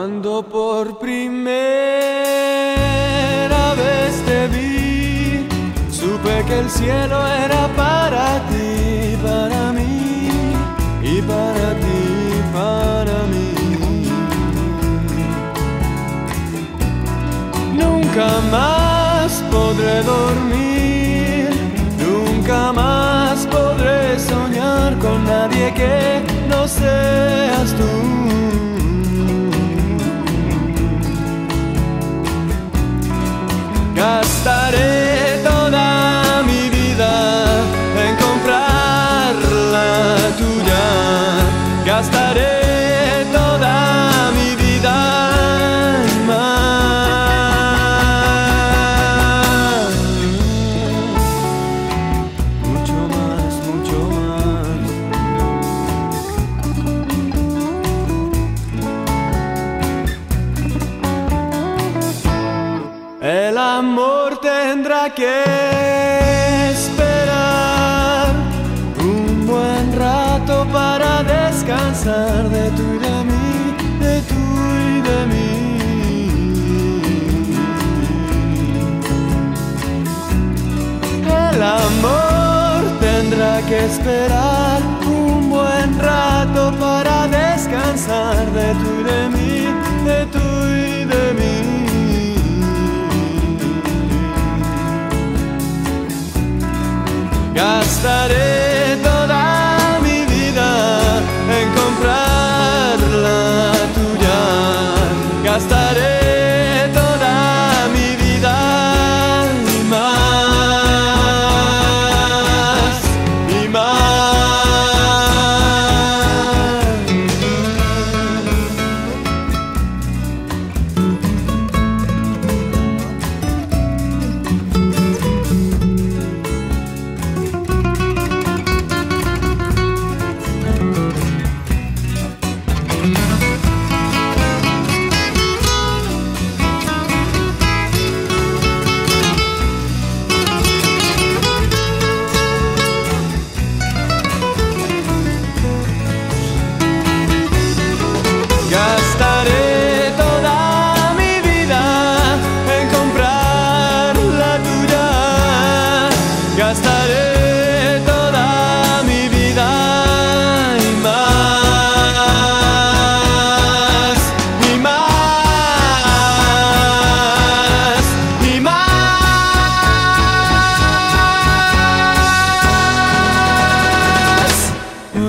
Cuando por primera vez te vi, supe que el cielo era para ti, para mí y para ti, para mí. Nunca más podré dormir, nunca más podré soñar con nadie que no seas amor tendrá que esperar un buen rato para descansar de tú y de mí, de tú y de mí. El amor tendrá que esperar un buen rato para descansar de tú y de mí. Friday.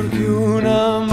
mejor que una